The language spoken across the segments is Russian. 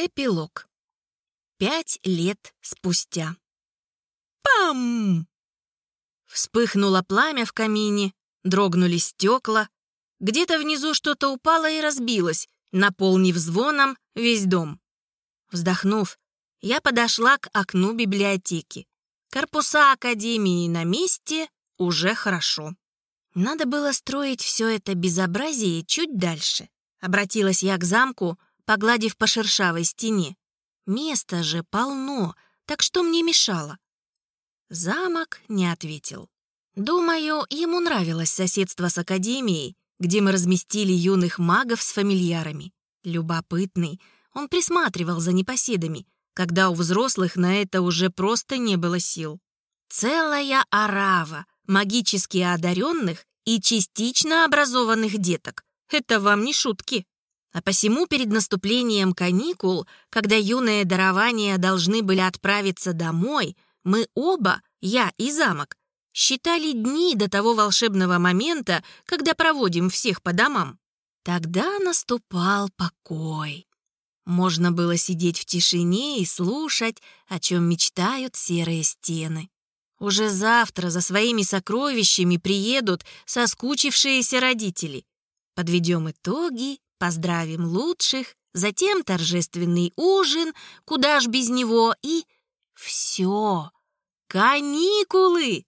Эпилог. Пять лет спустя. Пам! Вспыхнуло пламя в камине, дрогнули стекла. Где-то внизу что-то упало и разбилось, наполнив звоном весь дом. Вздохнув, я подошла к окну библиотеки. Корпуса академии на месте уже хорошо. Надо было строить все это безобразие чуть дальше. Обратилась я к замку, погладив по шершавой стене. Места же полно, так что мне мешало? Замок не ответил. Думаю, ему нравилось соседство с академией, где мы разместили юных магов с фамильярами. Любопытный, он присматривал за непоседами, когда у взрослых на это уже просто не было сил. Целая орава магически одаренных и частично образованных деток. Это вам не шутки. А посему перед наступлением каникул, когда юные дарования должны были отправиться домой, мы оба, я и замок, считали дни до того волшебного момента, когда проводим всех по домам. Тогда наступал покой. Можно было сидеть в тишине и слушать, о чем мечтают серые стены. Уже завтра за своими сокровищами приедут соскучившиеся родители. Подведем итоги поздравим лучших, затем торжественный ужин, куда ж без него, и все. Каникулы!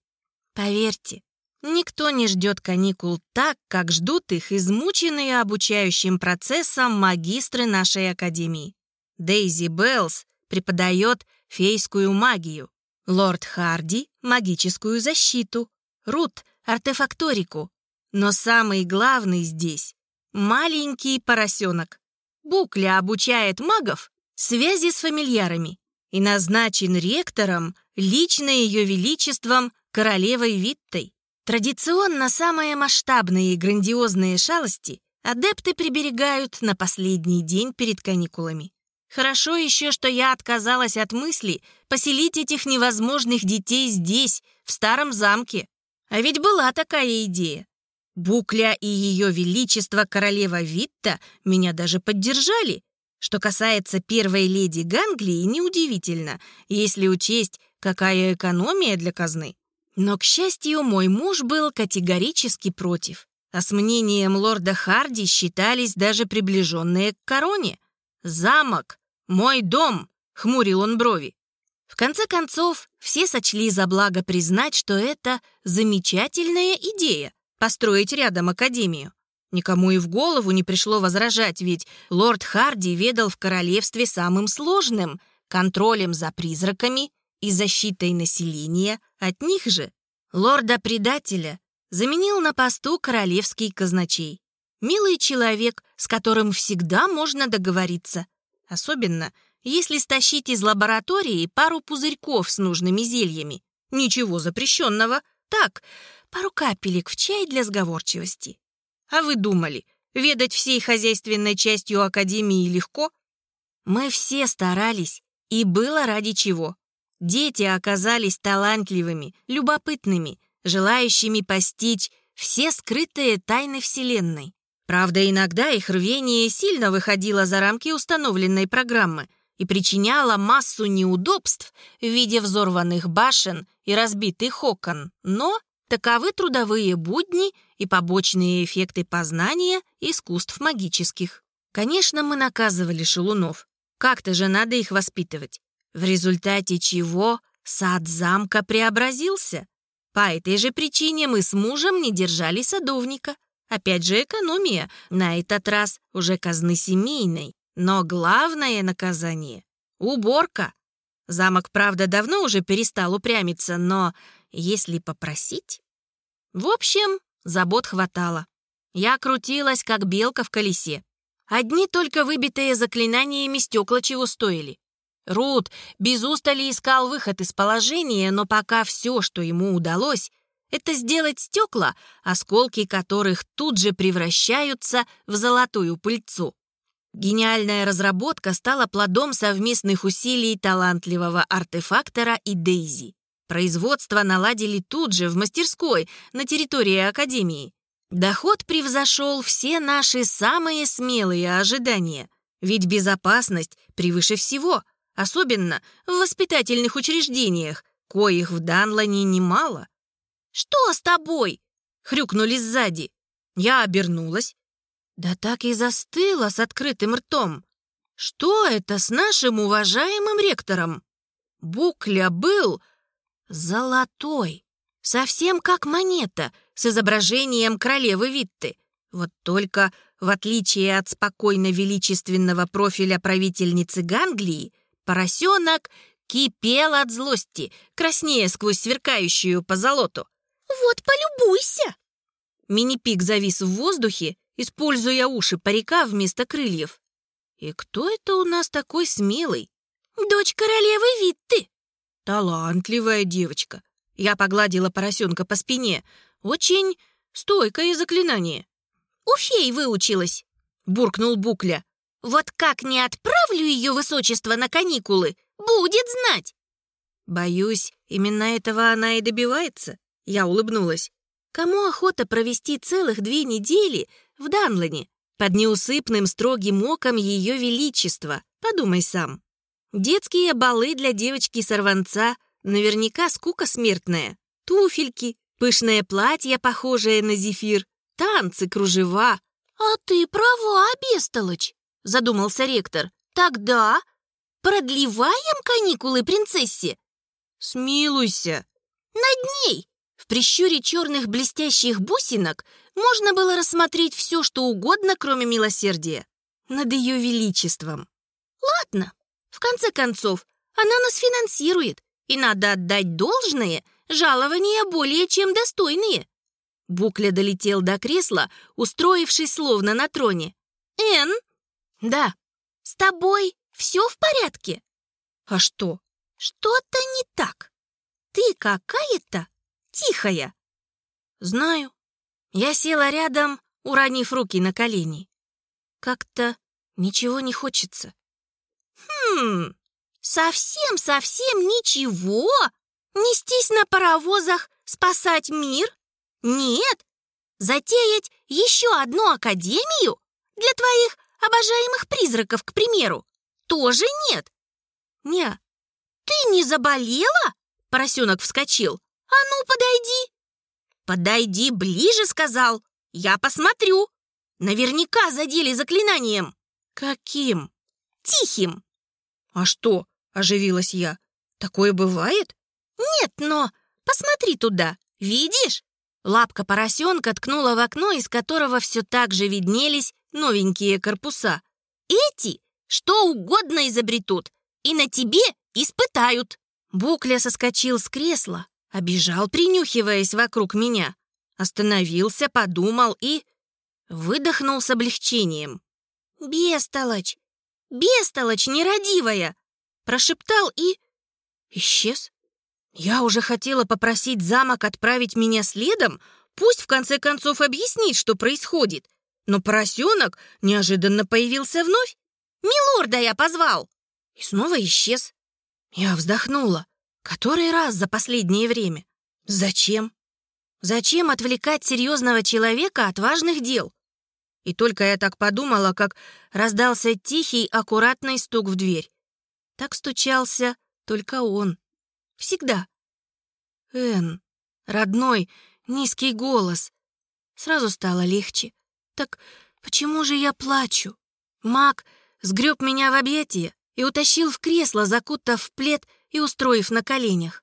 Поверьте, никто не ждет каникул так, как ждут их измученные обучающим процессом магистры нашей академии. Дейзи Беллс преподает фейскую магию, лорд Харди — магическую защиту, Рут — артефакторику. Но самый главный здесь Маленький поросенок. Букля обучает магов связи с фамильярами и назначен ректором лично ее величеством королевой Виттой. Традиционно самые масштабные и грандиозные шалости адепты приберегают на последний день перед каникулами. Хорошо еще, что я отказалась от мысли поселить этих невозможных детей здесь, в старом замке. А ведь была такая идея. Букля и ее величество королева Витта меня даже поддержали. Что касается первой леди Ганглии, неудивительно, если учесть, какая экономия для казны. Но, к счастью, мой муж был категорически против. А с мнением лорда Харди считались даже приближенные к короне. «Замок! Мой дом!» — хмурил он брови. В конце концов, все сочли за благо признать, что это замечательная идея построить рядом академию. Никому и в голову не пришло возражать, ведь лорд Харди ведал в королевстве самым сложным — контролем за призраками и защитой населения от них же. Лорда-предателя заменил на посту королевский казначей. Милый человек, с которым всегда можно договориться. Особенно, если стащить из лаборатории пару пузырьков с нужными зельями. Ничего запрещенного. Так, пару капелек в чай для сговорчивости. А вы думали, ведать всей хозяйственной частью Академии легко? Мы все старались, и было ради чего. Дети оказались талантливыми, любопытными, желающими постичь все скрытые тайны Вселенной. Правда, иногда их рвение сильно выходило за рамки установленной программы и причиняло массу неудобств в виде взорванных башен и разбитых окон, но Таковы трудовые будни и побочные эффекты познания искусств магических. Конечно, мы наказывали шелунов. Как-то же надо их воспитывать. В результате чего сад замка преобразился. По этой же причине мы с мужем не держали садовника. Опять же экономия, на этот раз уже казны семейной. Но главное наказание — уборка. Замок, правда, давно уже перестал упрямиться, но если попросить... В общем, забот хватало. Я крутилась, как белка в колесе. Одни только выбитые заклинаниями стекла чего стоили. Рут без устали искал выход из положения, но пока все, что ему удалось, это сделать стекла, осколки которых тут же превращаются в золотую пыльцу. Гениальная разработка стала плодом совместных усилий талантливого артефактора и Дейзи. Производство наладили тут же, в мастерской, на территории Академии. Доход превзошел все наши самые смелые ожидания. Ведь безопасность превыше всего, особенно в воспитательных учреждениях, коих в Данлане немало. «Что с тобой?» — хрюкнули сзади. Я обернулась. Да так и застыла с открытым ртом. Что это с нашим уважаемым ректором? Букля был золотой, совсем как монета с изображением королевы Витты. Вот только, в отличие от спокойно-величественного профиля правительницы Ганглии, поросенок кипел от злости, краснея сквозь сверкающую по золоту. «Вот, полюбуйся!» Мини-пик завис в воздухе, используя уши парика вместо крыльев. «И кто это у нас такой смелый?» «Дочь королевы Витты!» «Талантливая девочка!» Я погладила поросенка по спине. «Очень стойкое заклинание!» «У фей выучилась!» — буркнул Букля. «Вот как не отправлю ее высочество на каникулы, будет знать!» «Боюсь, именно этого она и добивается», — я улыбнулась. Кому охота провести целых две недели в Данлане под неусыпным строгим оком Ее Величества? Подумай сам. Детские балы для девочки-сорванца наверняка скука смертная. Туфельки, пышное платье, похожее на зефир, танцы, кружева. «А ты права, бестолочь», — задумался ректор. «Тогда продлеваем каникулы принцессе?» «Смилуйся». «Над ней прищуре черных блестящих бусинок можно было рассмотреть все, что угодно, кроме милосердия. Над ее величеством. Ладно, в конце концов, она нас финансирует, и надо отдать должное, жалования более чем достойные. Букля долетел до кресла, устроившись словно на троне. «Энн?» «Да». «С тобой все в порядке?» «А что?» «Что-то не так. Ты какая-то тихая». «Знаю». Я села рядом, уронив руки на колени. Как-то ничего не хочется. «Хм, совсем-совсем ничего? Нестись на паровозах, спасать мир? Нет? Затеять еще одну академию? Для твоих обожаемых призраков, к примеру? Тоже нет?» «Не». «Ты не заболела?» Поросенок вскочил. «А ну, подойди!» «Подойди ближе», — сказал. «Я посмотрю. Наверняка задели заклинанием». «Каким?» «Тихим». «А что?» — оживилась я. «Такое бывает?» «Нет, но посмотри туда. Видишь?» Лапка поросенка ткнула в окно, из которого все так же виднелись новенькие корпуса. «Эти что угодно изобретут и на тебе испытают». Букля соскочил с кресла, Обежал, принюхиваясь вокруг меня. Остановился, подумал и... Выдохнул с облегчением. «Бестолочь! Бестолочь нерадивая!» Прошептал и... Исчез. Я уже хотела попросить замок отправить меня следом, пусть в конце концов объяснит, что происходит. Но поросенок неожиданно появился вновь. «Милорда я позвал!» И снова исчез. Я вздохнула. Который раз за последнее время? Зачем? Зачем отвлекать серьезного человека от важных дел? И только я так подумала, как раздался тихий, аккуратный стук в дверь. Так стучался только он. Всегда. Эн, родной, низкий голос. Сразу стало легче. Так почему же я плачу? Мак сгреб меня в объятия и утащил в кресло, закутав в плед и устроив на коленях.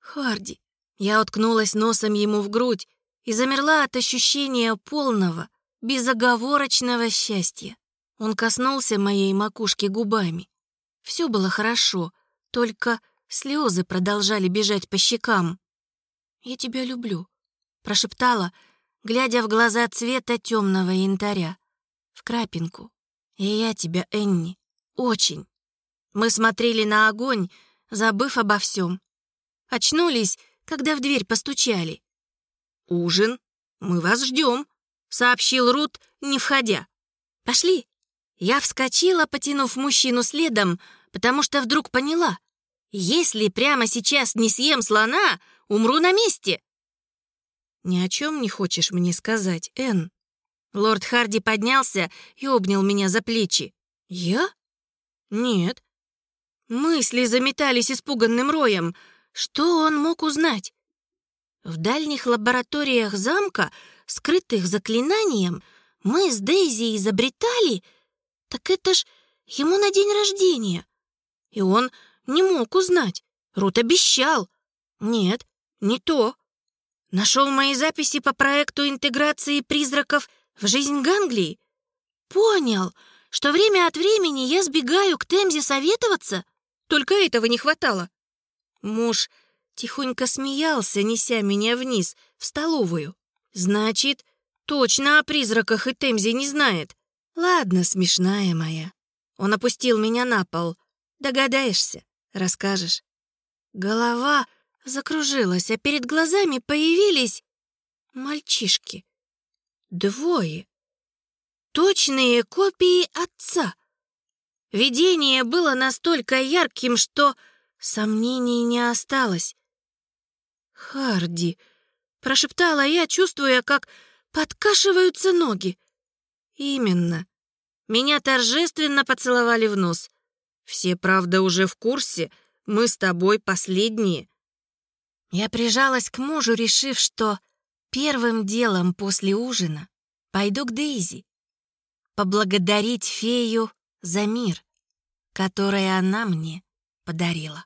«Харди!» Я уткнулась носом ему в грудь и замерла от ощущения полного, безоговорочного счастья. Он коснулся моей макушки губами. Все было хорошо, только слезы продолжали бежать по щекам. «Я тебя люблю», — прошептала, глядя в глаза цвета темного янтаря. В крапинку. «И я тебя, Энни, очень». Мы смотрели на огонь, забыв обо всем. Очнулись, когда в дверь постучали. «Ужин? Мы вас ждем», — сообщил Рут, не входя. «Пошли». Я вскочила, потянув мужчину следом, потому что вдруг поняла. Если прямо сейчас не съем слона, умру на месте. «Ни о чем не хочешь мне сказать, Энн?» Лорд Харди поднялся и обнял меня за плечи. Я? Нет. Мысли заметались испуганным роем. Что он мог узнать? В дальних лабораториях замка, скрытых заклинанием, мы с Дейзи изобретали... Так это ж ему на день рождения. И он не мог узнать. Рут обещал. Нет, не то. Нашел мои записи по проекту интеграции призраков в жизнь Ганглии. Понял, что время от времени я сбегаю к Темзе советоваться. Только этого не хватало. Муж тихонько смеялся, неся меня вниз, в столовую. Значит, точно о призраках и Темзе не знает. Ладно, смешная моя. Он опустил меня на пол. Догадаешься, расскажешь. Голова закружилась, а перед глазами появились мальчишки. Двое. Точные копии отца. Видение было настолько ярким, что сомнений не осталось. «Харди», — прошептала я, чувствуя, как подкашиваются ноги. «Именно. Меня торжественно поцеловали в нос. Все, правда, уже в курсе, мы с тобой последние». Я прижалась к мужу, решив, что первым делом после ужина пойду к Дейзи, поблагодарить фею за мир, который она мне подарила.